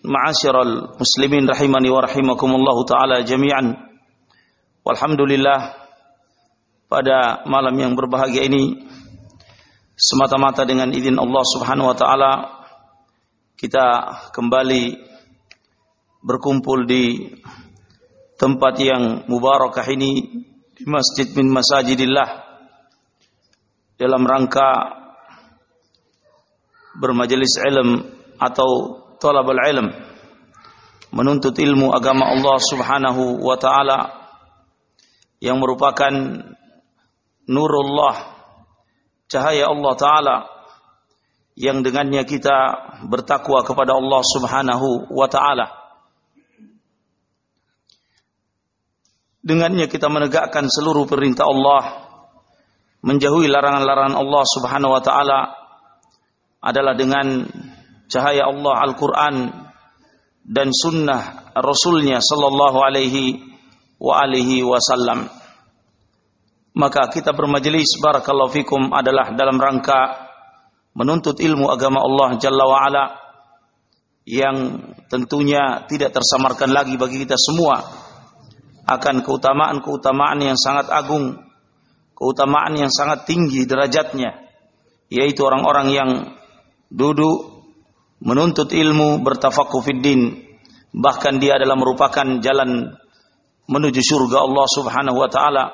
Ma'asyiral muslimin rahimani wa rahimakumullah taala jami'an. Walhamdulillah pada malam yang berbahagia ini semata-mata dengan izin Allah Subhanahu wa taala kita kembali berkumpul di tempat yang mubarakah ini di masjid min masajidillah dalam rangka bermajelis ilm atau talabul ilm menuntut ilmu agama Allah Subhanahu wa taala yang merupakan nurullah cahaya Allah taala yang dengannya kita bertakwa kepada Allah Subhanahu wa taala. Dengannya kita menegakkan seluruh perintah Allah menjauhi larangan-larangan Allah Subhanahu wa taala adalah dengan cahaya Allah Al-Quran dan sunnah Rasulnya Sallallahu Alaihi wa alihi wasallam. Maka kita bermajelis barakallahu fikum adalah dalam rangka menuntut ilmu agama Allah Jalla wa ala yang tentunya tidak tersamarkan lagi bagi kita semua akan keutamaan-keutamaan yang sangat agung, keutamaan yang sangat tinggi derajatnya, yaitu orang-orang yang duduk menuntut ilmu, bertafakuh fiddin, bahkan dia adalah merupakan jalan menuju surga Allah Subhanahu wa taala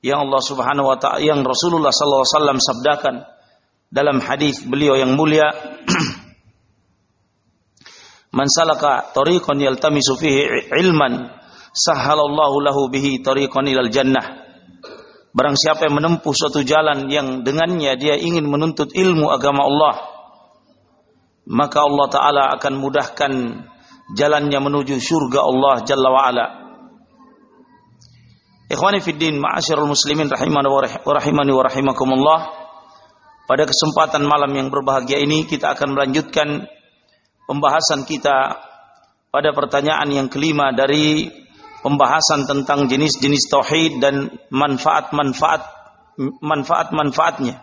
yang Allah Subhanahu wa taala yang Rasulullah sallallahu alaihi wasallam sabdakan dalam hadis beliau yang mulia. Man salaka tariqan yaltamisu fihi ilman sahhalallahu lahu bihi tariqan ilal jannah. Barang siapa yang menempuh suatu jalan yang dengannya dia ingin menuntut ilmu agama Allah maka Allah Ta'ala akan mudahkan jalannya menuju surga Allah Jalla. Ikhwani fiddin ma'asyarul muslimin rahimani wa rahimani wa rahimakumullah. Pada kesempatan malam yang berbahagia ini kita akan melanjutkan pembahasan kita pada pertanyaan yang kelima dari pembahasan tentang jenis-jenis tauhid dan manfaat-manfaat manfaat-manfaatnya.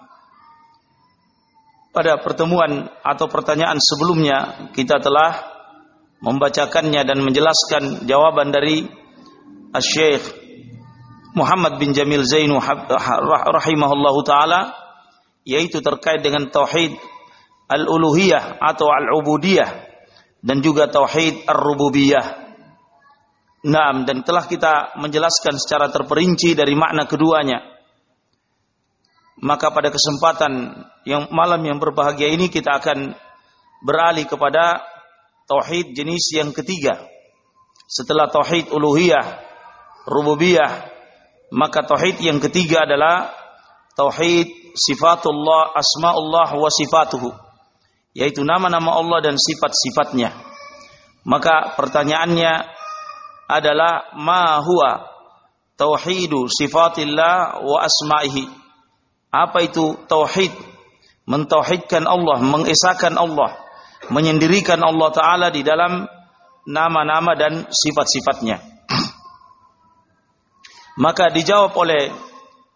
Pada pertemuan atau pertanyaan sebelumnya kita telah membacakannya dan menjelaskan jawaban dari Syekh Muhammad bin Jamil Zainu rahimahullahu taala yaitu terkait dengan tauhid al-uluhiyah atau al-ubudiyah dan juga tauhid ar-rububiyah. Naam dan telah kita menjelaskan secara terperinci dari makna keduanya maka pada kesempatan yang malam yang berbahagia ini kita akan beralih kepada tauhid jenis yang ketiga. Setelah tauhid uluhiyah, rububiyah, maka tauhid yang ketiga adalah tauhid sifatullah, asmaullah wa sifatuhu. Yaitu nama-nama Allah dan sifat-sifatnya. Maka pertanyaannya adalah ma huwa tauhidu sifatillah wa asma'ihi apa itu tauhid? Mentauhidkan Allah, mengesahkan Allah, menyendirikan Allah taala di dalam nama-nama dan sifat-sifatnya. Maka dijawab oleh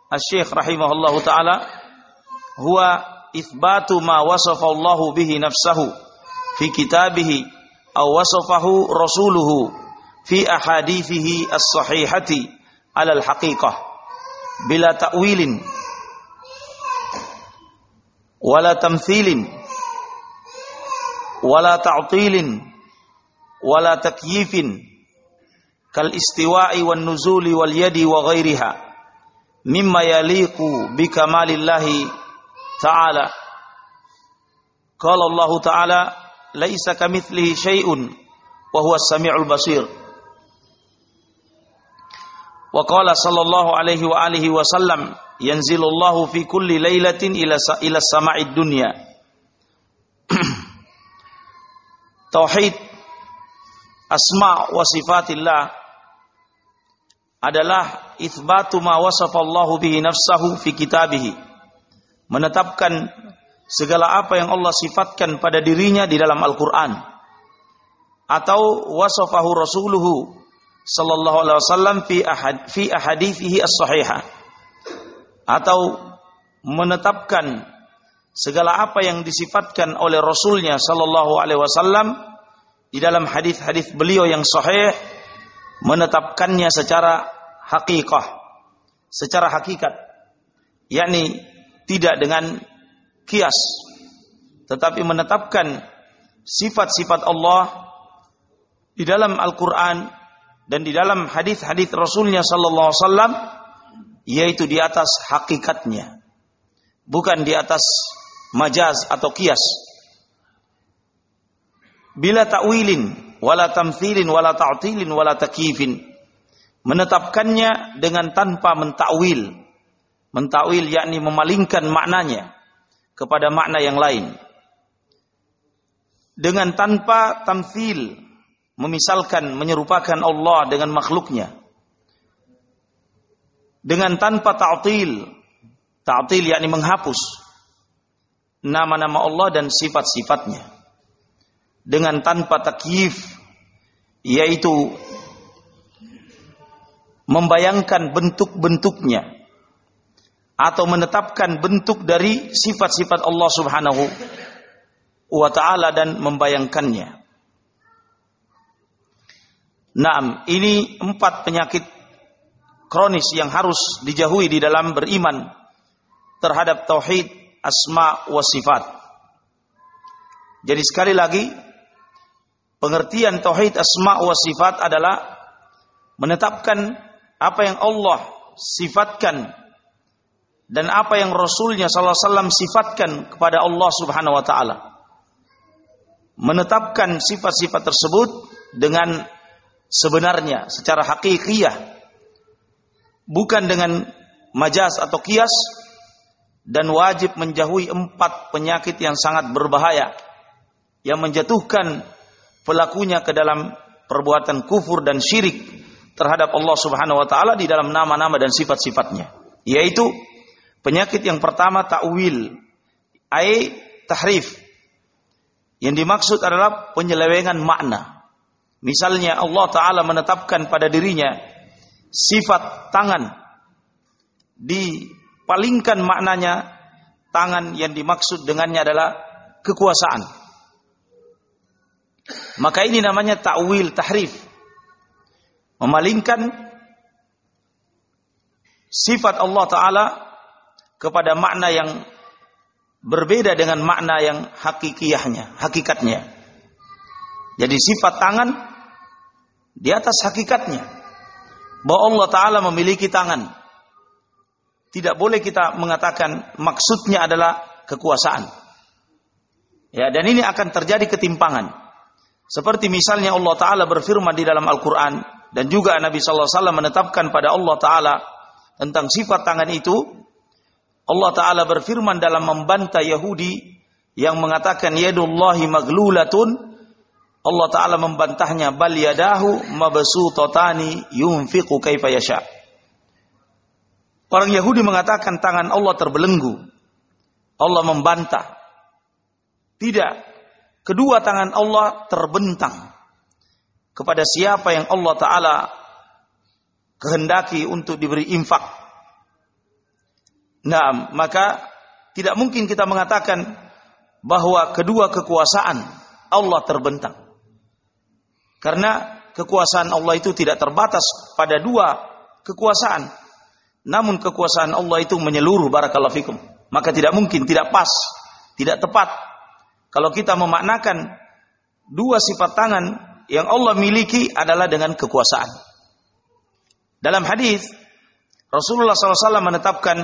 Asy-Syaikh rahimahullahu taala, huwa itsbatu ma wasafa Allah bihi nafsahu fi kitabihi aw wasafahu rasuluhu fi ahadithihi as-sahihati ala al-haqiqah bila ta'wilin wala tamthilin wala ta'tilin wala takyifin kal istiwa'i wan nuzuli wal yadi wa ghairiha mimma yaliqu bi kamalillahi ta'ala qala Allah ta'ala laisa kamitslihi syai'un wa qala sallallahu alaihi wa alihi wa sallam yanzilullahu fi kulli lailatin ila ila sama'id dunya. Tauhid asma wa sifatillah adalah itsbatu ma wasafallahu bihi nafsahu fi kitabih menetapkan segala apa yang Allah sifatkan pada dirinya di dalam Al-Qur'an. Atau wasafahu rasuluhu sallallahu alaihi wasallam fi ahad fi ahadithihi as-sahihah atau menetapkan segala apa yang disifatkan oleh Rasulnya Sallallahu Alaihi Wasallam di dalam hadis-hadis beliau yang sahih menetapkannya secara hakikah, secara hakikat, yakni tidak dengan kias, tetapi menetapkan sifat-sifat Allah di dalam Al-Quran dan di dalam hadis-hadis Rasulnya Sallallahu Alaihi Wasallam yaitu di atas hakikatnya, bukan di atas majaz atau kias. Bila ta'wilin, wala tamthilin, wala ta'tilin, wala takifin. Menetapkannya dengan tanpa mentakwil. Mentakwil yakni memalingkan maknanya kepada makna yang lain. Dengan tanpa tamthil, memisalkan, menyerupakan Allah dengan makhluknya. Dengan tanpa ta'til, ta'til yakni menghapus nama-nama Allah dan sifat-sifatnya dengan tanpa takyif yaitu membayangkan bentuk-bentuknya atau menetapkan bentuk dari sifat-sifat Allah Subhanahu wa taala dan membayangkannya. Naam, ini empat penyakit kronis yang harus dijauhi di dalam beriman terhadap tauhid asma wa sifat. Jadi sekali lagi pengertian tauhid asma wa sifat adalah menetapkan apa yang Allah sifatkan dan apa yang Rasulnya Sallallahu Alaihi Wasallam sifatkan kepada Allah Subhanahu Wa Taala. Menetapkan sifat-sifat tersebut dengan sebenarnya secara hakikiyah bukan dengan majas atau kias dan wajib menjauhi empat penyakit yang sangat berbahaya yang menjatuhkan pelakunya ke dalam perbuatan kufur dan syirik terhadap Allah Subhanahu wa taala di dalam nama-nama dan sifat-sifatnya yaitu penyakit yang pertama takwil ai tahrif. Yang dimaksud adalah penyelewengan makna misalnya Allah taala menetapkan pada dirinya sifat tangan di palingkan maknanya tangan yang dimaksud dengannya adalah kekuasaan. Maka ini namanya ta'wil tahrif. Memalingkan sifat Allah Ta'ala kepada makna yang berbeda dengan makna yang hakikiyahnya, hakikatnya. Jadi sifat tangan di atas hakikatnya. Bahwa Allah Ta'ala memiliki tangan. Tidak boleh kita mengatakan maksudnya adalah kekuasaan. Ya, dan ini akan terjadi ketimpangan. Seperti misalnya Allah Ta'ala berfirman di dalam Al-Quran, dan juga Nabi SAW menetapkan pada Allah Ta'ala tentang sifat tangan itu, Allah Ta'ala berfirman dalam membantah Yahudi yang mengatakan yadullahi maglulatun, Allah Ta'ala membantahnya bal yadahu mabsutotani yunfiqu kaifa yasha' Orang Yahudi mengatakan tangan Allah terbelenggu. Allah membantah. Tidak. Kedua tangan Allah terbentang. Kepada siapa yang Allah Ta'ala kehendaki untuk diberi infak. Nah, maka tidak mungkin kita mengatakan bahwa kedua kekuasaan Allah terbentang. Karena kekuasaan Allah itu tidak terbatas pada dua kekuasaan namun kekuasaan Allah itu menyeluruh barakallahu fikum. Maka tidak mungkin, tidak pas, tidak tepat. Kalau kita memaknakan dua sifat tangan yang Allah miliki adalah dengan kekuasaan. Dalam hadis Rasulullah SAW menetapkan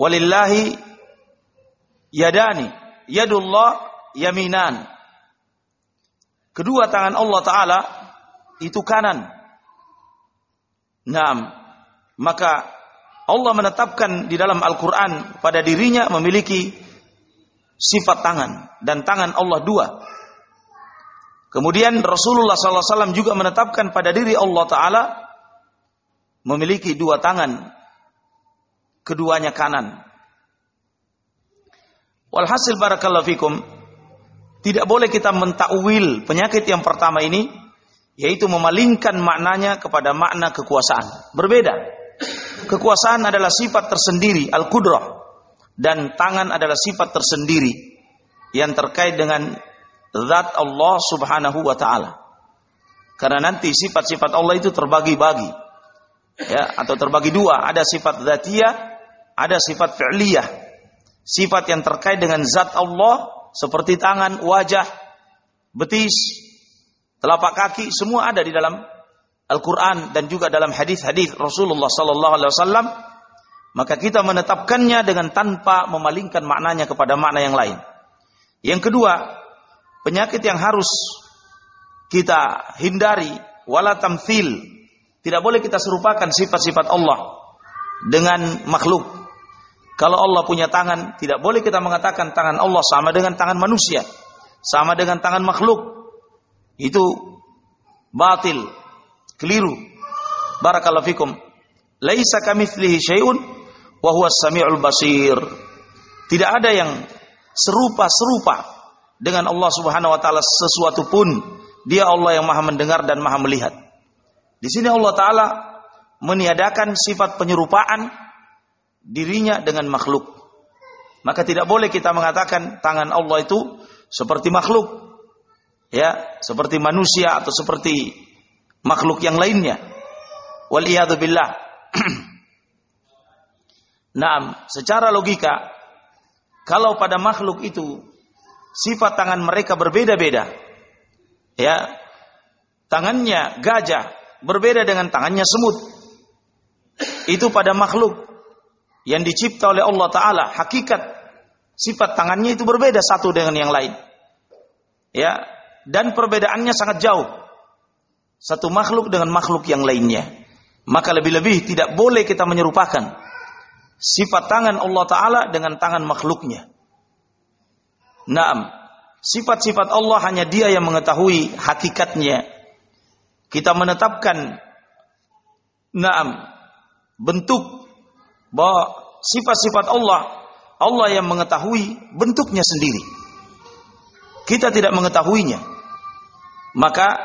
walillahi yadani, yadullah yaminan. Kedua tangan Allah Ta'ala itu kanan. Naam. Maka Allah menetapkan di dalam Al-Quran pada dirinya memiliki sifat tangan. Dan tangan Allah dua. Kemudian Rasulullah SAW juga menetapkan pada diri Allah Ta'ala memiliki dua tangan. Keduanya kanan. Walhasil barakallahu fikum. Tidak boleh kita mentakwil penyakit yang pertama ini yaitu memalingkan maknanya kepada makna kekuasaan. Berbeda. Kekuasaan adalah sifat tersendiri, al-qudrah. Dan tangan adalah sifat tersendiri yang terkait dengan zat Allah Subhanahu wa taala. Karena nanti sifat-sifat Allah itu terbagi-bagi. Ya, atau terbagi dua, ada sifat zatiyah, ada sifat fi'liyah. Sifat yang terkait dengan zat Allah seperti tangan, wajah, betis, telapak kaki, semua ada di dalam Al-Quran dan juga dalam hadis-hadis Rasulullah Sallallahu Alaihi Wasallam. Maka kita menetapkannya dengan tanpa memalingkan maknanya kepada makna yang lain. Yang kedua, penyakit yang harus kita hindari wala tamthil. Tidak boleh kita serupakan sifat-sifat Allah dengan makhluk. Kalau Allah punya tangan, tidak boleh kita mengatakan tangan Allah sama dengan tangan manusia, sama dengan tangan makhluk. Itu batil, keliru. Barakallahu fikum. Laisa kamitslihi syai'un wa huwa samiul basir. Tidak ada yang serupa-serupa dengan Allah Subhanahu wa taala sesuatu pun. Dia Allah yang Maha mendengar dan Maha melihat. Di sini Allah taala meniadakan sifat penyerupaan dirinya dengan makhluk. Maka tidak boleh kita mengatakan tangan Allah itu seperti makhluk. Ya, seperti manusia atau seperti makhluk yang lainnya. Wal billah. Nah, secara logika kalau pada makhluk itu sifat tangan mereka berbeda-beda. Ya. Tangannya gajah berbeda dengan tangannya semut. Itu pada makhluk yang dicipta oleh Allah Ta'ala, hakikat sifat tangannya itu berbeda satu dengan yang lain. Ya, dan perbedaannya sangat jauh. Satu makhluk dengan makhluk yang lainnya. Maka lebih-lebih tidak boleh kita menyerupakan sifat tangan Allah Ta'ala dengan tangan makhluknya. Naam, sifat-sifat Allah hanya dia yang mengetahui hakikatnya. Kita menetapkan naam, bentuk bahwa sifat-sifat Allah Allah yang mengetahui bentuknya sendiri. Kita tidak mengetahuinya. Maka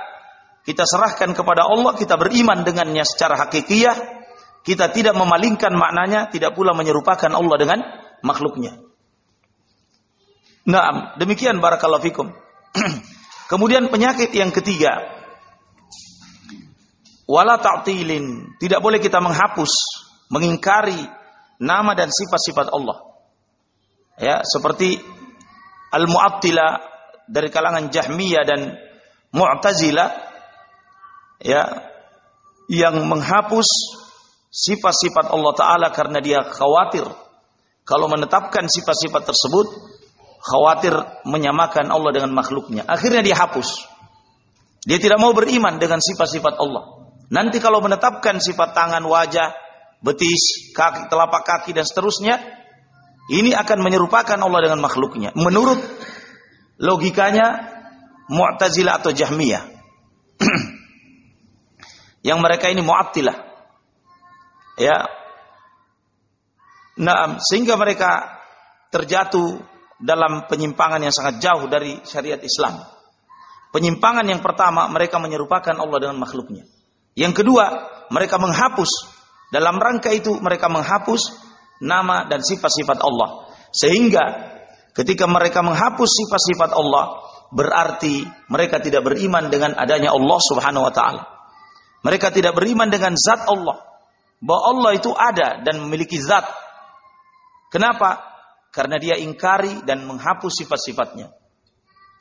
kita serahkan kepada Allah, kita beriman dengannya secara hakikiyah, kita tidak memalingkan maknanya, tidak pula menyerupakan Allah dengan makhluknya. Nah, demikian barakallahu fikum. Kemudian penyakit yang ketiga, wala ta'tilin, tidak boleh kita menghapus, mengingkari nama dan sifat-sifat Allah. Ya, seperti Al-Mu'attila dari kalangan Jahmiyah dan Mu'tazila ya yang menghapus sifat-sifat Allah taala karena dia khawatir kalau menetapkan sifat-sifat tersebut khawatir menyamakan Allah dengan makhluknya. Akhirnya dia hapus. Dia tidak mau beriman dengan sifat-sifat Allah. Nanti kalau menetapkan sifat tangan, wajah, betis, kaki, telapak kaki dan seterusnya, ini akan menyerupakan Allah dengan makhluknya. Menurut logikanya Mu'tazilah atau Jahmiyah. yang mereka ini Mu'attilah. Ya. Nah, sehingga mereka terjatuh dalam penyimpangan yang sangat jauh dari syariat Islam. Penyimpangan yang pertama, mereka menyerupakan Allah dengan makhluknya. Yang kedua, mereka menghapus dalam rangka itu mereka menghapus nama dan sifat-sifat Allah. Sehingga ketika mereka menghapus sifat-sifat Allah, berarti mereka tidak beriman dengan adanya Allah Subhanahu wa taala. Mereka tidak beriman dengan zat Allah. Bahwa Allah itu ada dan memiliki zat. Kenapa? Karena dia ingkari dan menghapus sifat-sifatnya.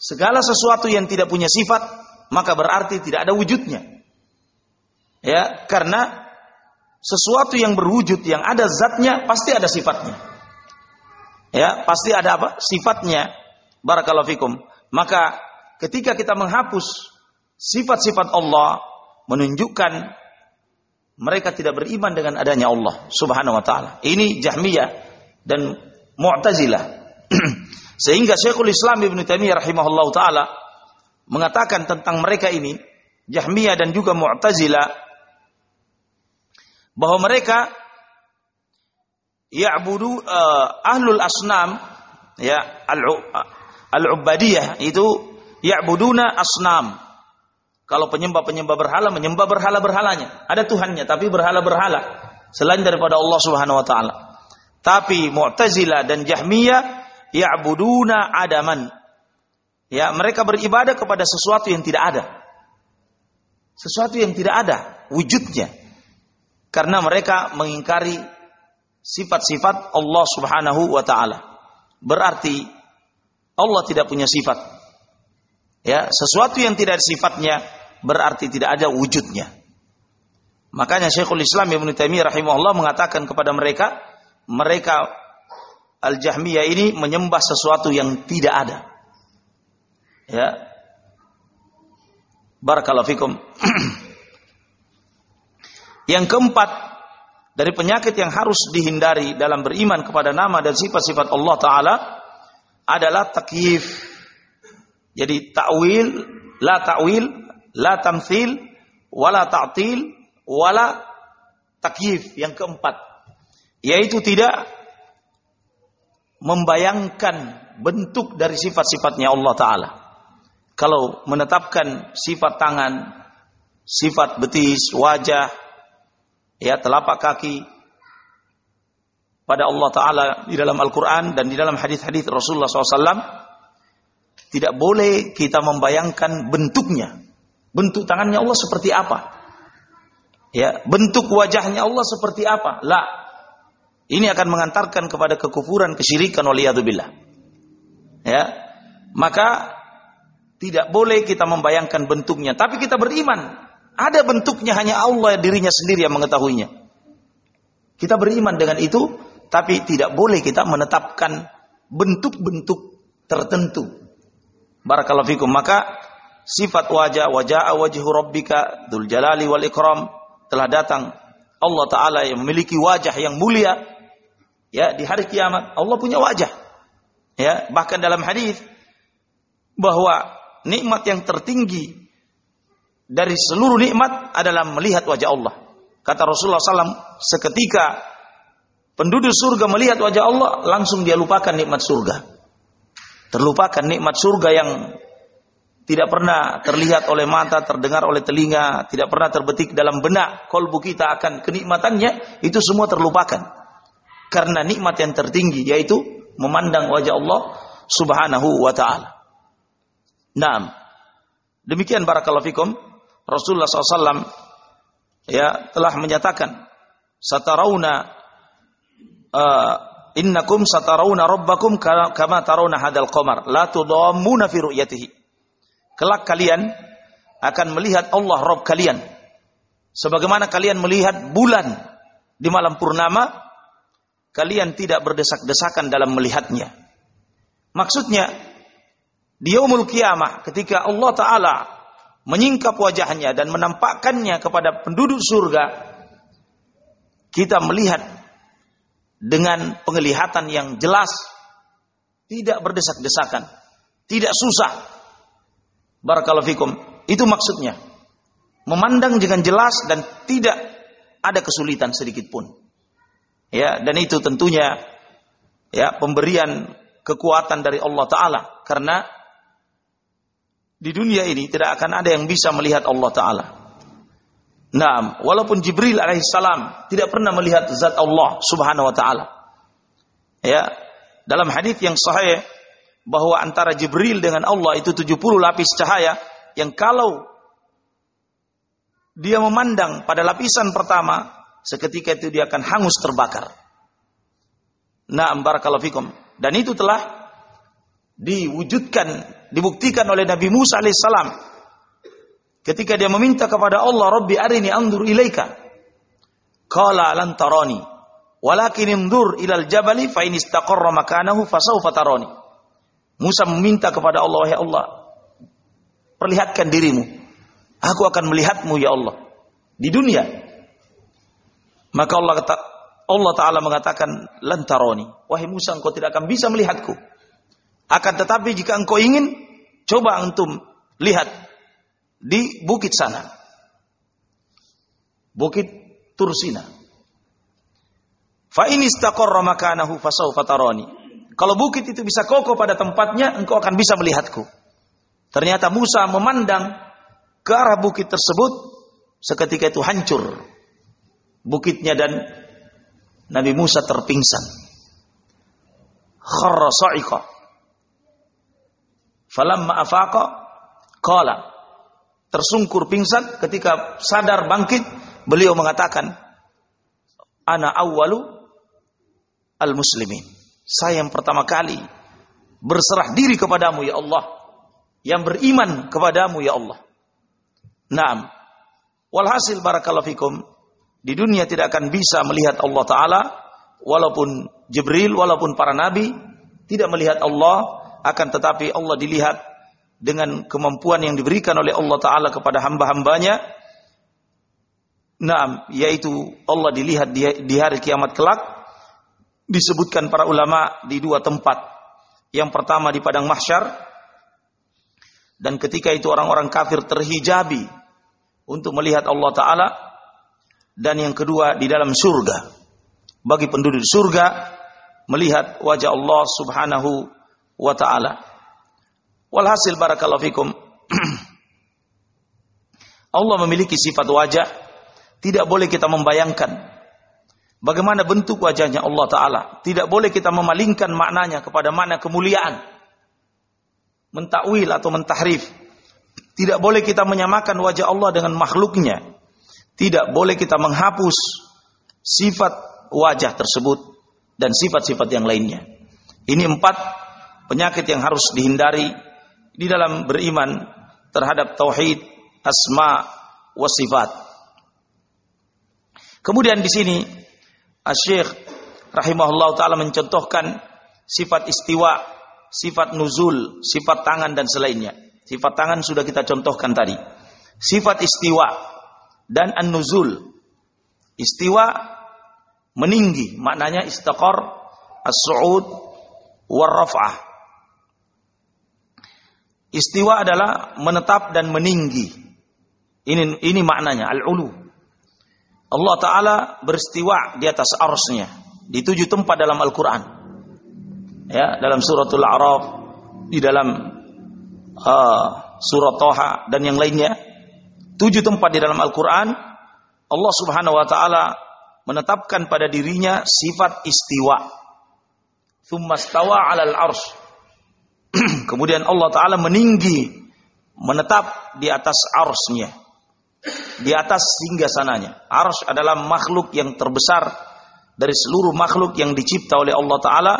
Segala sesuatu yang tidak punya sifat, maka berarti tidak ada wujudnya. Ya, karena sesuatu yang berwujud yang ada zatnya pasti ada sifatnya. Ya, pasti ada apa? Sifatnya. Barakallahu fikum. Maka ketika kita menghapus sifat-sifat Allah menunjukkan mereka tidak beriman dengan adanya Allah Subhanahu wa taala. Ini Jahmiyah dan Mu'tazilah. Sehingga Syekhul Islam Ibn Taimiyah rahimahullah taala mengatakan tentang mereka ini Jahmiyah dan juga Mu'tazilah bahwa mereka ya'budu uh, ahlul asnam ya al-ubadiyah itu ya'buduna asnam. Kalau penyembah-penyembah berhala menyembah berhala-berhalanya. Ada tuhannya tapi berhala-berhala selain daripada Allah Subhanahu wa taala. Tapi Mu'tazilah dan Jahmiyah ya'buduna adaman. Ya mereka beribadah kepada sesuatu yang tidak ada. Sesuatu yang tidak ada wujudnya karena mereka mengingkari sifat-sifat Allah Subhanahu wa taala. Berarti Allah tidak punya sifat. Ya, sesuatu yang tidak ada sifatnya berarti tidak ada wujudnya. Makanya Syekhul Islam Ibnu Taimiyah rahimahullah mengatakan kepada mereka, mereka Al-Jahmiyah ini menyembah sesuatu yang tidak ada. Ya. Barakallahu fikum. Yang keempat, dari penyakit yang harus dihindari dalam beriman kepada nama dan sifat-sifat Allah Ta'ala adalah takyif. Jadi ta'wil, la ta'wil, la tamthil, wala ta'til, wala takyif. Yang keempat, yaitu tidak membayangkan bentuk dari sifat-sifatnya Allah Ta'ala. Kalau menetapkan sifat tangan, sifat betis, wajah, ya telapak kaki pada Allah Ta'ala di dalam Al-Quran dan di dalam hadis-hadis Rasulullah SAW tidak boleh kita membayangkan bentuknya. Bentuk tangannya Allah seperti apa? Ya bentuk wajahnya Allah seperti apa? Lah ini akan mengantarkan kepada kekufuran kesyirikan waliyadzubillah. Ya maka tidak boleh kita membayangkan bentuknya. Tapi kita beriman ada bentuknya hanya Allah dirinya sendiri yang mengetahuinya. Kita beriman dengan itu, tapi tidak boleh kita menetapkan bentuk-bentuk tertentu. Barakallahu fikum. Maka sifat wajah, wajah wajhu rabbika dzul jalali wal ikram telah datang Allah taala yang memiliki wajah yang mulia. Ya, di hari kiamat Allah punya wajah. Ya, bahkan dalam hadis bahwa nikmat yang tertinggi dari seluruh nikmat adalah melihat wajah Allah. Kata Rasulullah SAW, seketika penduduk surga melihat wajah Allah, langsung dia lupakan nikmat surga. Terlupakan nikmat surga yang tidak pernah terlihat oleh mata, terdengar oleh telinga, tidak pernah terbetik dalam benak kolbu kita akan kenikmatannya, itu semua terlupakan. Karena nikmat yang tertinggi yaitu memandang wajah Allah Subhanahu wa taala. Naam. Demikian barakallahu fikum. Rasulullah SAW ya telah menyatakan satarauna uh, innakum satarauna rabbakum kama tarawna hadal qamar. La tudammuna fi ru'yatihi. Kelak kalian akan melihat Allah Rabb kalian. Sebagaimana kalian melihat bulan di malam purnama kalian tidak berdesak-desakan dalam melihatnya. Maksudnya di yaumul kiamah ketika Allah taala menyingkap wajahnya dan menampakkannya kepada penduduk surga, kita melihat dengan penglihatan yang jelas, tidak berdesak-desakan, tidak susah. Barakallahu fikum. Itu maksudnya. Memandang dengan jelas dan tidak ada kesulitan sedikit pun. Ya, dan itu tentunya ya pemberian kekuatan dari Allah taala karena di dunia ini tidak akan ada yang bisa melihat Allah Ta'ala. Nah, walaupun Jibril alaihissalam tidak pernah melihat zat Allah Subhanahu wa taala. Ya, dalam hadis yang sahih bahwa antara Jibril dengan Allah itu 70 lapis cahaya yang kalau dia memandang pada lapisan pertama, seketika itu dia akan hangus terbakar. Nah, barakallahu fikum. Dan itu telah diwujudkan dibuktikan oleh Nabi Musa alaihissalam ketika dia meminta kepada Allah Rabbi arini andur ilaika Qala lan tarani. Walakin imdur ilal jabali fa in istaqarra makanahu fasawfa tarani. Musa meminta kepada Allah, ya Allah, perlihatkan dirimu. Aku akan melihatmu ya Allah di dunia. Maka Allah kata, Allah Ta'ala mengatakan, lantaroni. Wahai Musa, engkau tidak akan bisa melihatku. Akan tetapi jika engkau ingin, coba antum lihat di bukit sana. Bukit Tursina. Fa ini istaqarra makanahu fasawfa tarani. Kalau bukit itu bisa kokoh pada tempatnya, engkau akan bisa melihatku. Ternyata Musa memandang ke arah bukit tersebut, seketika itu hancur bukitnya dan Nabi Musa terpingsan. Kharra. Falamma afaqa qala. Tersungkur pingsan ketika sadar bangkit beliau mengatakan ana awwalu al muslimin saya yang pertama kali berserah diri kepadamu ya Allah. Yang beriman kepadamu ya Allah. Naam. Walhasil barakallahu fikum di dunia tidak akan bisa melihat Allah taala walaupun Jibril walaupun para nabi tidak melihat Allah akan tetapi Allah dilihat dengan kemampuan yang diberikan oleh Allah Ta'ala kepada hamba-hambanya. Nah, yaitu Allah dilihat di, di hari kiamat kelak. Disebutkan para ulama di dua tempat. Yang pertama di padang mahsyar. Dan ketika itu orang-orang kafir terhijabi untuk melihat Allah Ta'ala. Dan yang kedua di dalam surga. Bagi penduduk surga melihat wajah Allah Subhanahu wa Ta'ala. Walhasil barakallahu fikum. Allah memiliki sifat wajah. Tidak boleh kita membayangkan bagaimana bentuk wajahnya Allah Ta'ala. Tidak boleh kita memalingkan maknanya kepada mana kemuliaan. Mentakwil atau mentahrif. Tidak boleh kita menyamakan wajah Allah dengan makhluknya. Tidak boleh kita menghapus sifat wajah tersebut dan sifat-sifat yang lainnya. Ini empat penyakit yang harus dihindari di dalam beriman terhadap tauhid asma wa sifat. Kemudian di sini Asy-Syaikh rahimahullah taala mencontohkan sifat istiwa, sifat nuzul, sifat tangan dan selainnya. Sifat tangan sudah kita contohkan tadi. Sifat istiwa dan an-nuzul. Istiwa meninggi, maknanya istaqar, as-su'ud, war-raf'ah. Istiwa adalah menetap dan meninggi. Ini ini maknanya al-ulu. Allah Ta'ala beristiwa di atas arsnya. Di tujuh tempat dalam Al-Quran. Ya, dalam suratul A'raf. Di dalam uh, surat Toha dan yang lainnya. Tujuh tempat di dalam Al-Quran. Allah Subhanahu Wa Ta'ala menetapkan pada dirinya sifat istiwa. Thumma stawa alal arsh Kemudian Allah Ta'ala meninggi, menetap di atas arsnya. Di atas hingga sananya. Ars adalah makhluk yang terbesar dari seluruh makhluk yang dicipta oleh Allah Ta'ala.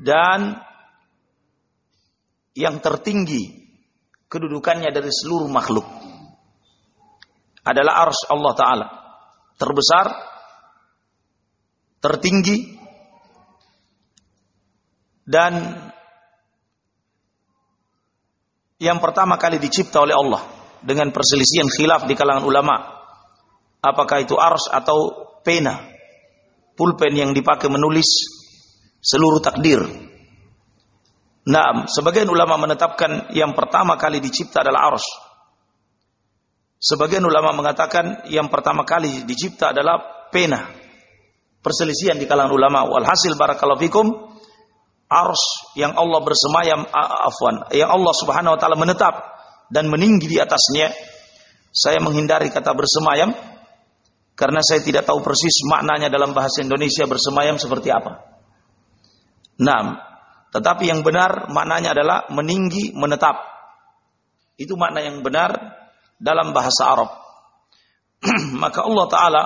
Dan yang tertinggi kedudukannya dari seluruh makhluk. Adalah ars Allah Ta'ala. Terbesar, tertinggi, dan yang pertama kali dicipta oleh Allah dengan perselisihan khilaf di kalangan ulama. Apakah itu ars atau pena? Pulpen yang dipakai menulis seluruh takdir. Nah, sebagian ulama menetapkan yang pertama kali dicipta adalah ars. Sebagian ulama mengatakan yang pertama kali dicipta adalah pena. Perselisihan di kalangan ulama. Walhasil barakallahu fikum ars yang Allah bersemayam afwan yang Allah Subhanahu wa taala menetap dan meninggi di atasnya saya menghindari kata bersemayam karena saya tidak tahu persis maknanya dalam bahasa Indonesia bersemayam seperti apa. Nah, tetapi yang benar maknanya adalah meninggi, menetap. Itu makna yang benar dalam bahasa Arab. Maka Allah Ta'ala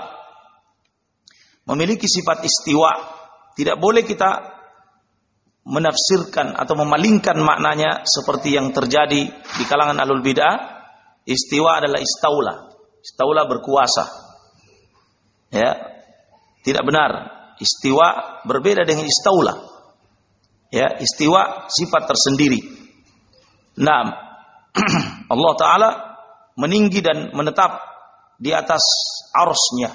memiliki sifat istiwa. Tidak boleh kita menafsirkan atau memalingkan maknanya seperti yang terjadi di kalangan alul bidah istiwa adalah istaula istaula berkuasa Ya, tidak benar. Istiwa berbeda dengan istaula. Ya, istiwa sifat tersendiri. Nah, Allah Ta'ala meninggi dan menetap di atas arusnya.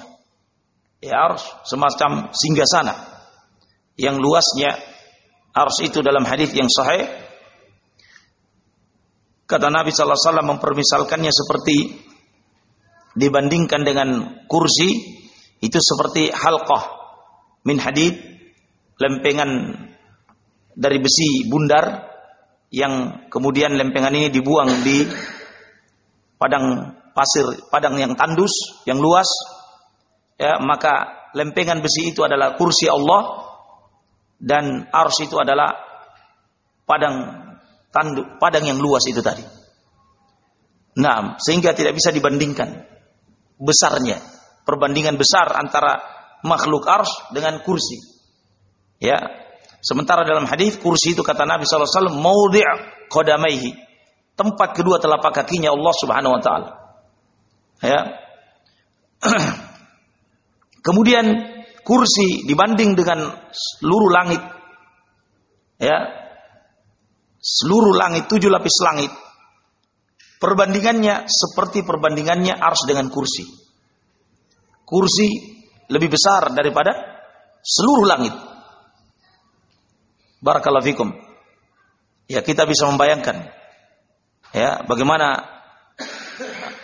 Ya, arus semacam singgah sana. Yang luasnya arus itu dalam hadis yang sahih. Kata Nabi sallallahu alaihi wasallam mempermisalkannya seperti dibandingkan dengan kursi itu seperti halqah min hadid lempengan dari besi bundar yang kemudian lempengan ini dibuang di padang pasir padang yang tandus yang luas. Ya maka lempengan besi itu adalah kursi Allah dan ars itu adalah padang tanduk, padang yang luas itu tadi. Nah, sehingga tidak bisa dibandingkan besarnya, perbandingan besar antara makhluk ars dengan kursi. Ya, sementara dalam hadis kursi itu kata Nabi SAW alaihi wasallam tempat kedua telapak kakinya Allah Subhanahu wa taala. Ya. Kemudian kursi dibanding dengan seluruh langit. Ya. Seluruh langit tujuh lapis langit. Perbandingannya seperti perbandingannya ars dengan kursi. Kursi lebih besar daripada seluruh langit. Barakallahu fikum. Ya kita bisa membayangkan ya bagaimana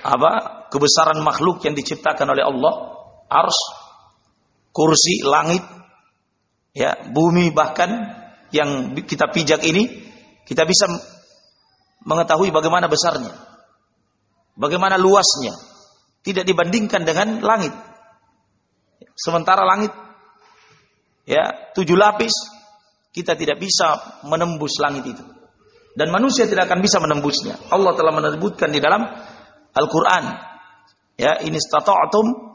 apa kebesaran makhluk yang diciptakan oleh Allah ars kursi langit, ya bumi bahkan yang kita pijak ini kita bisa mengetahui bagaimana besarnya, bagaimana luasnya, tidak dibandingkan dengan langit. Sementara langit ya tujuh lapis kita tidak bisa menembus langit itu dan manusia tidak akan bisa menembusnya. Allah telah menyebutkan di dalam Al-Qur'an ya ini stata'tum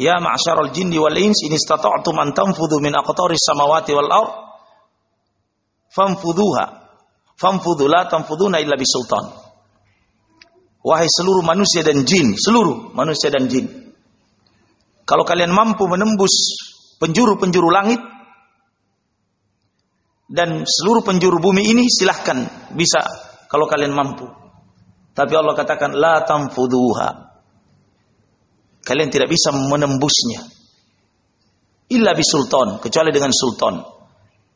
Ya ma'syarul jinni wal ins in istata'tum an tanfudhu min aqtaris samawati wal ard famfudhuha famfudhu la tanfudhuna illa bisultan. Wahai seluruh manusia dan jin, seluruh manusia dan jin. Kalau kalian mampu menembus penjuru-penjuru langit dan seluruh penjuru bumi ini silahkan bisa kalau kalian mampu. Tapi Allah katakan la tanfudhuha Kalian tidak bisa menembusnya. Illa bisultan, kecuali dengan sultan.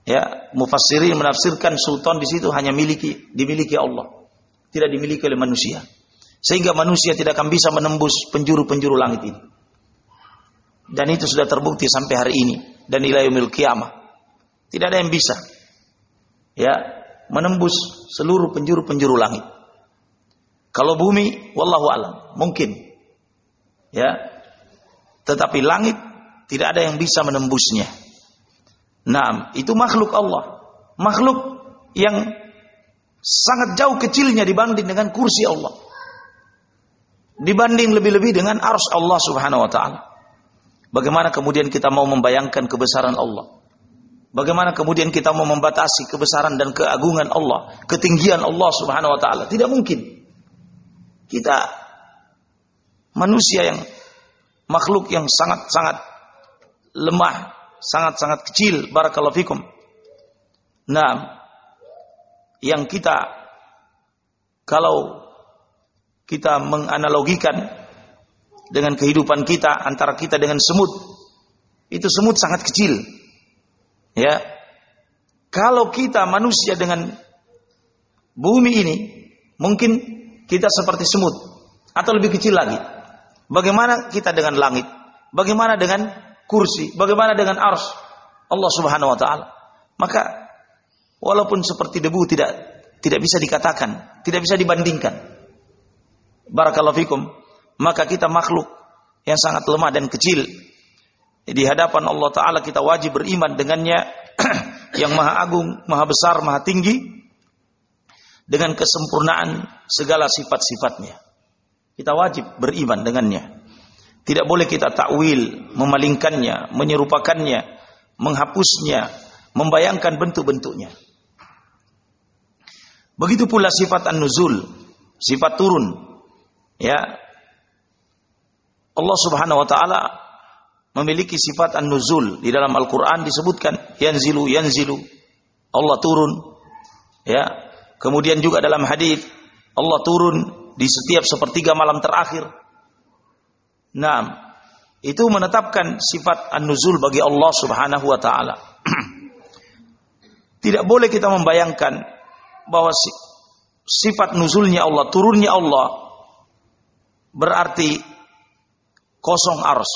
Ya, mufassirin menafsirkan sultan di situ hanya miliki dimiliki Allah, tidak dimiliki oleh manusia. Sehingga manusia tidak akan bisa menembus penjuru-penjuru langit ini. Dan itu sudah terbukti sampai hari ini dan nilai yaumil kiamah. Tidak ada yang bisa ya menembus seluruh penjuru-penjuru langit. Kalau bumi, wallahu alam, mungkin Ya. Tetapi langit tidak ada yang bisa menembusnya. Nah, itu makhluk Allah. Makhluk yang sangat jauh kecilnya dibanding dengan kursi Allah. Dibanding lebih-lebih dengan arus Allah subhanahu wa ta'ala. Bagaimana kemudian kita mau membayangkan kebesaran Allah? Bagaimana kemudian kita mau membatasi kebesaran dan keagungan Allah, ketinggian Allah Subhanahu wa taala? Tidak mungkin. Kita manusia yang makhluk yang sangat-sangat lemah, sangat-sangat kecil barakallahu fikum. Nah, yang kita kalau kita menganalogikan dengan kehidupan kita antara kita dengan semut, itu semut sangat kecil. Ya. Kalau kita manusia dengan bumi ini, mungkin kita seperti semut atau lebih kecil lagi. Bagaimana kita dengan langit? Bagaimana dengan kursi? Bagaimana dengan ars Allah Subhanahu wa taala? Maka walaupun seperti debu tidak tidak bisa dikatakan, tidak bisa dibandingkan. Barakallahu fikum. Maka kita makhluk yang sangat lemah dan kecil. Di hadapan Allah taala kita wajib beriman dengannya yang maha agung, maha besar, maha tinggi dengan kesempurnaan segala sifat-sifatnya. Kita wajib beriman dengannya. Tidak boleh kita takwil, memalingkannya, menyerupakannya, menghapusnya, membayangkan bentuk-bentuknya. Begitu pula sifat an-nuzul, sifat turun. Ya. Allah Subhanahu wa taala memiliki sifat an-nuzul di dalam Al-Qur'an disebutkan yanzilu yanzilu Allah turun ya kemudian juga dalam hadis Allah turun di setiap sepertiga malam terakhir nah itu menetapkan sifat an-nuzul bagi Allah Subhanahu wa taala tidak boleh kita membayangkan bahwa sifat nuzulnya Allah, turunnya Allah berarti kosong ars.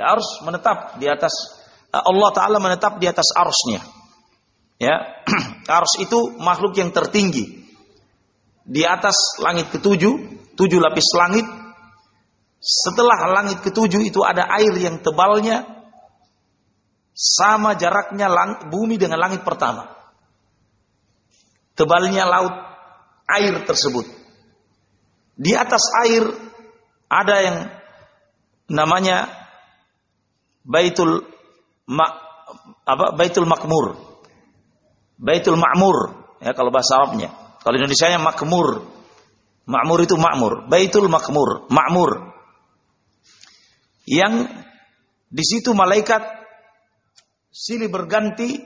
Ya ars menetap di atas Allah taala menetap di atas arsnya. Ya, ars itu makhluk yang tertinggi di atas langit ketujuh, tujuh lapis langit. Setelah langit ketujuh itu ada air yang tebalnya sama jaraknya lang, bumi dengan langit pertama. Tebalnya laut air tersebut. Di atas air ada yang namanya Baitul Ma, apa Baitul Makmur. Baitul Ma'mur ya kalau bahasa Arabnya. Kalau Indonesia Makmur. Makmur itu makmur. Baitul Makmur, makmur. Yang di situ malaikat silih berganti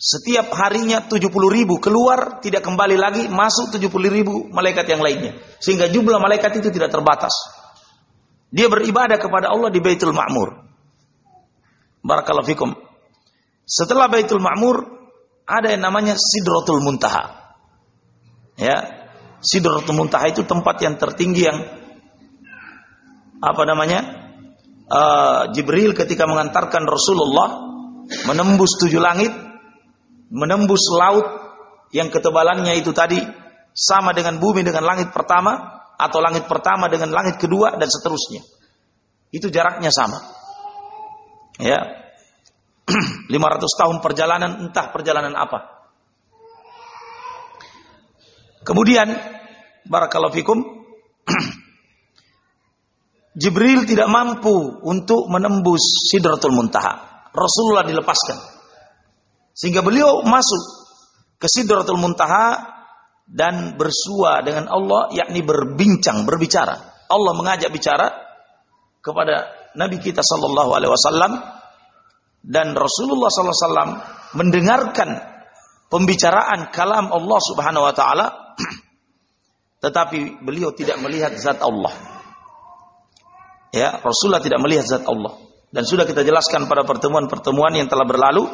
setiap harinya 70 ribu keluar tidak kembali lagi masuk 70 ribu malaikat yang lainnya sehingga jumlah malaikat itu tidak terbatas dia beribadah kepada Allah di Baitul Ma'mur Barakallahu fikum setelah Baitul Ma'mur ada yang namanya Sidratul Muntaha ya Sidratul Muntaha itu tempat yang tertinggi yang apa namanya uh, Jibril ketika mengantarkan Rasulullah menembus tujuh langit, menembus laut yang ketebalannya itu tadi sama dengan bumi dengan langit pertama atau langit pertama dengan langit kedua dan seterusnya. Itu jaraknya sama. Ya. 500 tahun perjalanan entah perjalanan apa. Kemudian barakallahu fikum Jibril tidak mampu untuk menembus Sidratul Muntaha. Rasulullah dilepaskan. Sehingga beliau masuk ke Sidratul Muntaha dan bersua dengan Allah yakni berbincang, berbicara. Allah mengajak bicara kepada Nabi kita sallallahu alaihi wasallam dan Rasulullah sallallahu alaihi wasallam mendengarkan pembicaraan kalam Allah Subhanahu wa taala tetapi beliau tidak melihat zat Allah. Ya, Rasulullah tidak melihat zat Allah. Dan sudah kita jelaskan pada pertemuan-pertemuan yang telah berlalu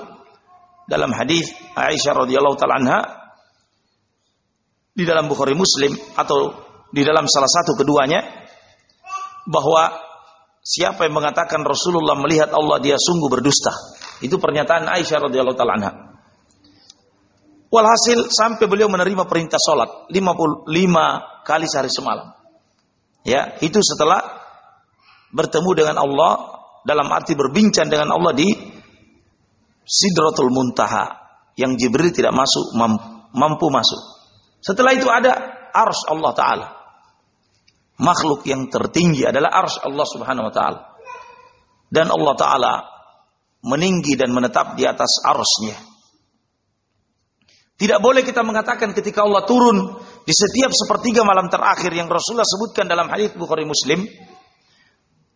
dalam hadis Aisyah radhiyallahu taala anha di dalam Bukhari Muslim atau di dalam salah satu keduanya bahwa siapa yang mengatakan Rasulullah melihat Allah dia sungguh berdusta. Itu pernyataan Aisyah radhiyallahu taala anha. Walhasil sampai beliau menerima perintah salat 55 kali sehari semalam. Ya, itu setelah bertemu dengan Allah dalam arti berbincang dengan Allah di Sidratul Muntaha yang Jibril tidak masuk mampu masuk. Setelah itu ada ars Allah taala. Makhluk yang tertinggi adalah ars Allah Subhanahu wa taala. Dan Allah taala meninggi dan menetap di atas arsnya. Tidak boleh kita mengatakan ketika Allah turun di setiap sepertiga malam terakhir yang Rasulullah sebutkan dalam hadis Bukhari Muslim,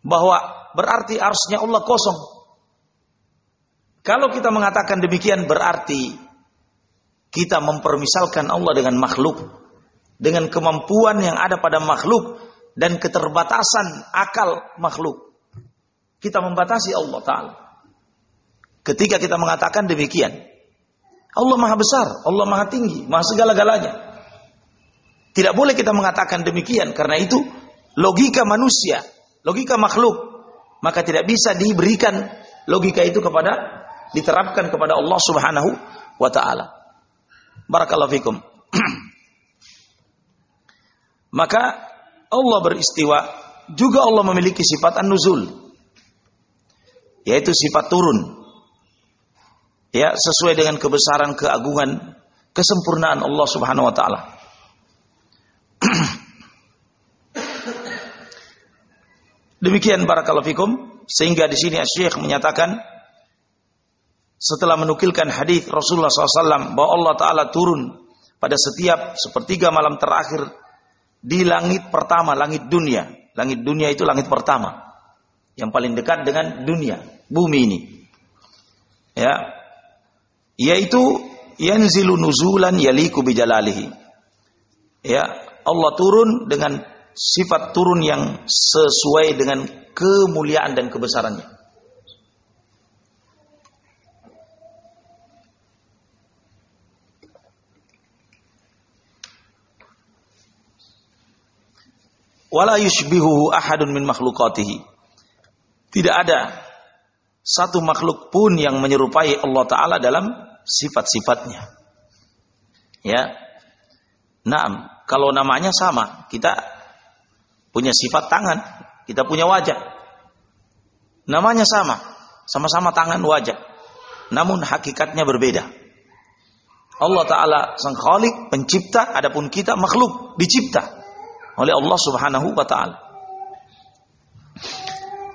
bahwa berarti arsnya Allah kosong. Kalau kita mengatakan demikian berarti kita mempermisalkan Allah dengan makhluk, dengan kemampuan yang ada pada makhluk dan keterbatasan akal makhluk. Kita membatasi Allah Ta'ala. Ketika kita mengatakan demikian, Allah Maha Besar, Allah Maha Tinggi, Maha segala-galanya. Tidak boleh kita mengatakan demikian karena itu logika manusia logika makhluk, maka tidak bisa diberikan logika itu kepada diterapkan kepada Allah Subhanahu wa taala. Barakallahu fikum. maka Allah beristiwa juga Allah memiliki sifat an-nuzul yaitu sifat turun. Ya, sesuai dengan kebesaran, keagungan, kesempurnaan Allah Subhanahu wa taala. Demikian barakallahu fikum sehingga di sini Syekh menyatakan setelah menukilkan hadis Rasulullah SAW bahwa Allah Taala turun pada setiap sepertiga malam terakhir di langit pertama langit dunia Langit dunia itu langit pertama. Yang paling dekat dengan dunia, bumi ini. Ya. Yaitu yanzilu nuzulan yaliku bijalalihi. Ya, Allah turun dengan sifat turun yang sesuai dengan kemuliaan dan kebesarannya. wala yushbihuhu ahadun min makhlukatihi. Tidak ada satu makhluk pun yang menyerupai Allah Ta'ala dalam sifat-sifatnya. Ya. Naam, kalau namanya sama, kita punya sifat tangan, kita punya wajah. Namanya sama, sama-sama tangan wajah. Namun hakikatnya berbeda. Allah Ta'ala sang khalik, pencipta, adapun kita makhluk, dicipta oleh Allah Subhanahu wa taala.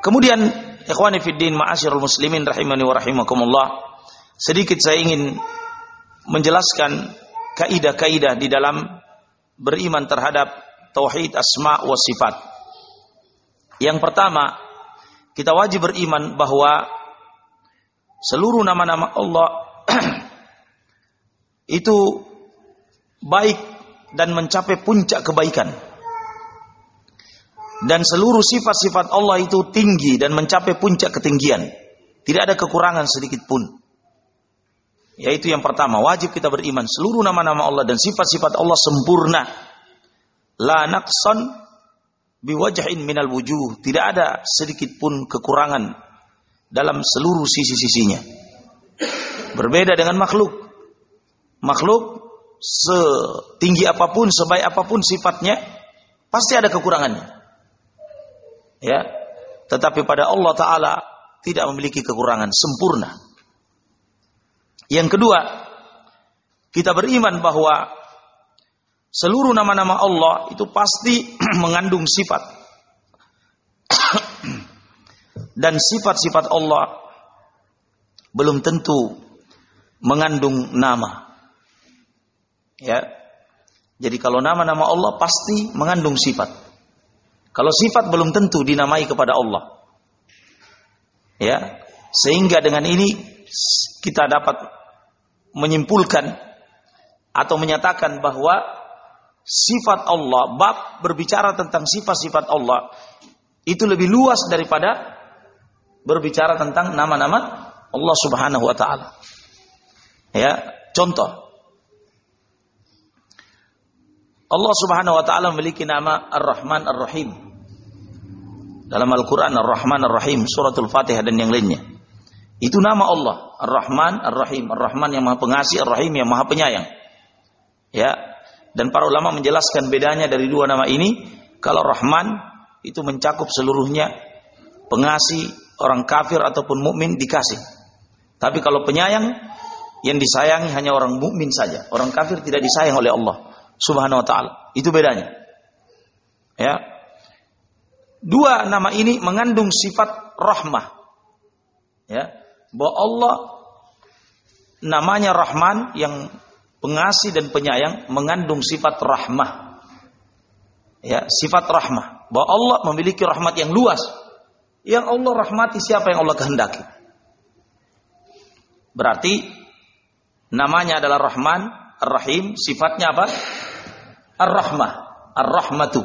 Kemudian ikhwani fiddin ma'asyiral muslimin rahimani wa rahimakumullah. Sedikit saya ingin menjelaskan kaidah-kaidah di dalam beriman terhadap tauhid asma wa sifat. Yang pertama, kita wajib beriman bahwa seluruh nama-nama Allah itu baik dan mencapai puncak kebaikan dan seluruh sifat-sifat Allah itu tinggi dan mencapai puncak ketinggian. Tidak ada kekurangan sedikit pun. Yaitu yang pertama, wajib kita beriman seluruh nama-nama Allah dan sifat-sifat Allah sempurna. La naqsan biwajhin minal wujuh. Tidak ada sedikit pun kekurangan dalam seluruh sisi-sisinya. Berbeda dengan makhluk. Makhluk setinggi apa pun, sebaik apa pun sifatnya, pasti ada kekurangannya ya tetapi pada Allah taala tidak memiliki kekurangan sempurna yang kedua kita beriman bahwa seluruh nama-nama Allah itu pasti mengandung sifat. Dan sifat-sifat Allah belum tentu mengandung nama. Ya. Jadi kalau nama-nama Allah pasti mengandung sifat. Kalau sifat belum tentu dinamai kepada Allah. Ya, sehingga dengan ini kita dapat menyimpulkan atau menyatakan bahwa sifat Allah, bab berbicara tentang sifat-sifat Allah itu lebih luas daripada berbicara tentang nama-nama Allah Subhanahu wa taala. Ya, contoh Allah Subhanahu wa taala memiliki nama Ar-Rahman Ar-Rahim. Dalam Al-Quran Ar-Rahman Ar-Rahim Suratul Fatihah dan yang lainnya Itu nama Allah. Ar-Rahman Ar-Rahim. Ar-Rahman yang maha pengasih Ar-Rahim yang maha penyayang. Ya. Dan para ulama menjelaskan bedanya dari dua nama ini. Kalau Rahman Itu mencakup seluruhnya Pengasih Orang kafir ataupun mukmin dikasih. Tapi kalau penyayang Yang disayangi hanya orang mukmin saja. Orang kafir tidak disayang oleh Allah Subhanahu wa ta'ala. Itu bedanya. Ya. Dua nama ini mengandung sifat rahmah. Ya, bahwa Allah namanya Rahman yang pengasih dan penyayang mengandung sifat rahmah. Ya, sifat rahmah. Bahwa Allah memiliki rahmat yang luas. Yang Allah rahmati siapa yang Allah kehendaki. Berarti namanya adalah Rahman, Ar-Rahim, sifatnya apa? Ar-Rahmah, Ar-Rahmatu.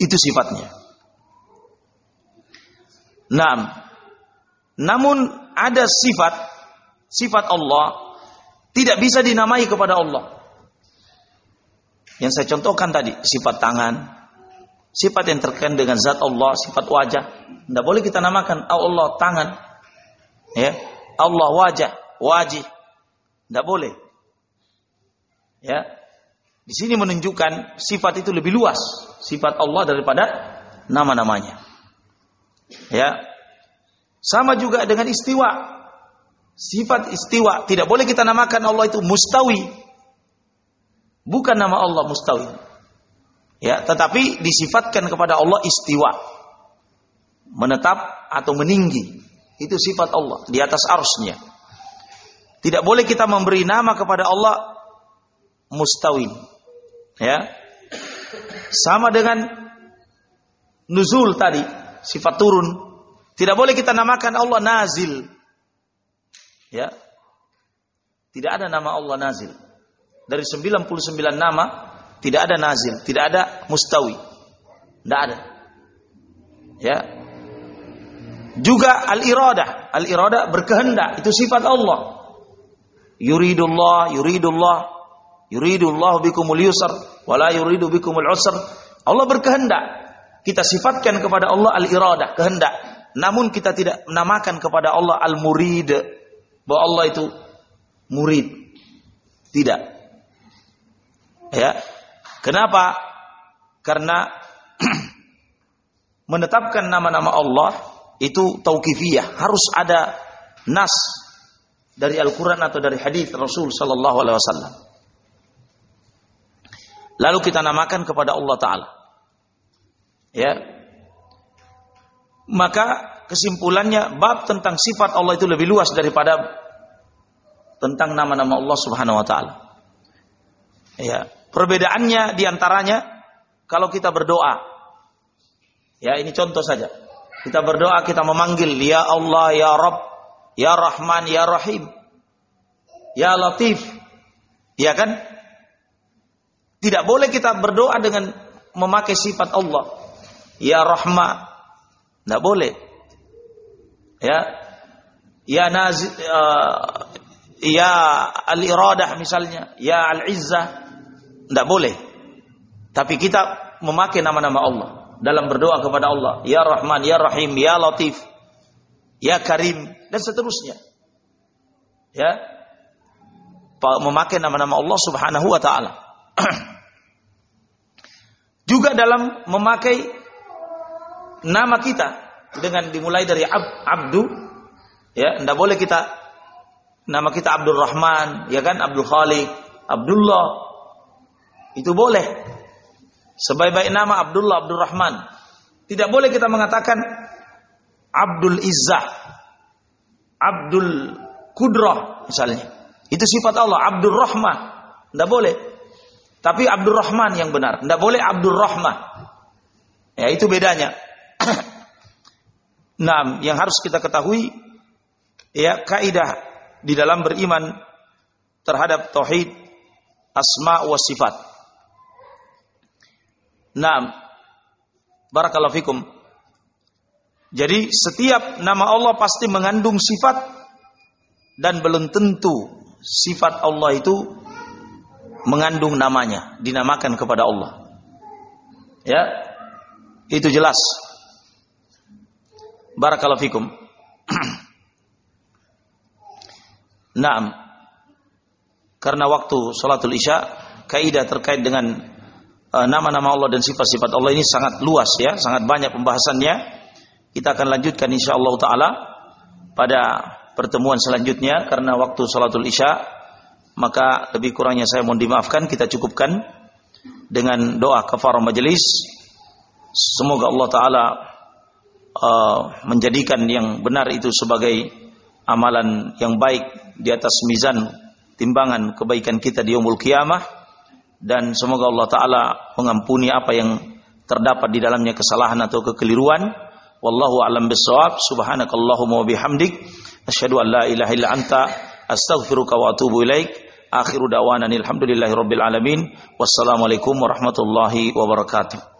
Itu sifatnya. Nah, namun ada sifat sifat Allah tidak bisa dinamai kepada Allah. Yang saya contohkan tadi, sifat tangan, sifat yang terkait dengan zat Allah, sifat wajah. Tidak boleh kita namakan Allah tangan, ya, Allah wajah, wajih. Tidak boleh. Ya, di sini menunjukkan sifat itu lebih luas, sifat Allah daripada nama-namanya. Ya. Sama juga dengan istiwa. Sifat istiwa tidak boleh kita namakan Allah itu mustawi. Bukan nama Allah mustawi. Ya, tetapi disifatkan kepada Allah istiwa. Menetap atau meninggi. Itu sifat Allah di atas arusnya. Tidak boleh kita memberi nama kepada Allah mustawi. Ya. Sama dengan nuzul tadi, sifat turun. Tidak boleh kita namakan Allah nazil. Ya. Tidak ada nama Allah nazil. Dari 99 nama tidak ada nazil, tidak ada mustawi. Tidak ada. Ya. Juga al-iradah. Al-iradah berkehendak, itu sifat Allah. Yuridullah, yuridullah, yuridullah bikumul yusr, wala yuridu bikumul usr. Allah berkehendak. Kita sifatkan kepada Allah al-iradah, kehendak. Namun kita tidak menamakan kepada Allah al-murid. Bahwa Allah itu murid. Tidak. Ya. Kenapa? Karena menetapkan nama-nama Allah itu tauqifiyah, harus ada nas dari Al-Quran atau dari hadis Rasul Sallallahu Alaihi Wasallam. Lalu kita namakan kepada Allah Taala. Ya. Maka kesimpulannya bab tentang sifat Allah itu lebih luas daripada tentang nama-nama Allah Subhanahu Wa Taala. Ya. Perbedaannya di antaranya kalau kita berdoa. Ya ini contoh saja. Kita berdoa, kita memanggil Ya Allah, Ya Rabb, Ya Rahman, Ya Rahim. Ya Latif. Ya kan? Tidak boleh kita berdoa dengan memakai sifat Allah. Ya Rahman. Tidak boleh. Ya. Ya Nazi, uh, ya Al-Iradah misalnya. Ya Al-Izzah. Tidak boleh. Tapi kita memakai nama-nama Allah dalam berdoa kepada Allah. Ya Rahman, Ya Rahim, Ya Latif ya Karim dan seterusnya. Ya. Memakai nama-nama Allah Subhanahu wa taala. Juga dalam memakai nama kita dengan dimulai dari ab, abdu ya, tidak boleh kita nama kita Abdul Rahman, ya kan Abdul Khalik, Abdullah. Itu boleh. Sebaik-baik nama Abdullah Abdul Rahman. Tidak boleh kita mengatakan Abdul Izzah, Abdul Kudrah misalnya. Itu sifat Allah, Abdul Rahmah. Tidak boleh. Tapi Abdul Rahman yang benar. Tidak boleh Abdul Rahmah. Ya, itu bedanya. nah, yang harus kita ketahui ya kaidah di dalam beriman terhadap tauhid asma wa sifat. Nah, barakallahu fikum. Jadi setiap nama Allah pasti mengandung sifat dan belum tentu sifat Allah itu mengandung namanya, dinamakan kepada Allah. Ya. Itu jelas. Barakallahu fikum. Naam. Karena waktu salatul Isya kaidah terkait dengan uh, nama-nama Allah dan sifat-sifat Allah ini sangat luas ya, sangat banyak pembahasannya. Kita akan lanjutkan insyaallah taala pada pertemuan selanjutnya karena waktu salatul isya maka lebih kurangnya saya mohon dimaafkan kita cukupkan dengan doa kafarah majelis semoga Allah taala uh, menjadikan yang benar itu sebagai amalan yang baik di atas mizan timbangan kebaikan kita di yaumul kiamah dan semoga Allah taala mengampuni apa yang terdapat di dalamnya kesalahan atau kekeliruan Wallahu a'lam bissawab. Subhanakallahumma wa bihamdik asyhadu an la ilaha illa anta astaghfiruka wa atubu ilaik. Akhiru da'wana alhamdulillahi rabbil alamin. Wassalamualaikum warahmatullahi wabarakatuh.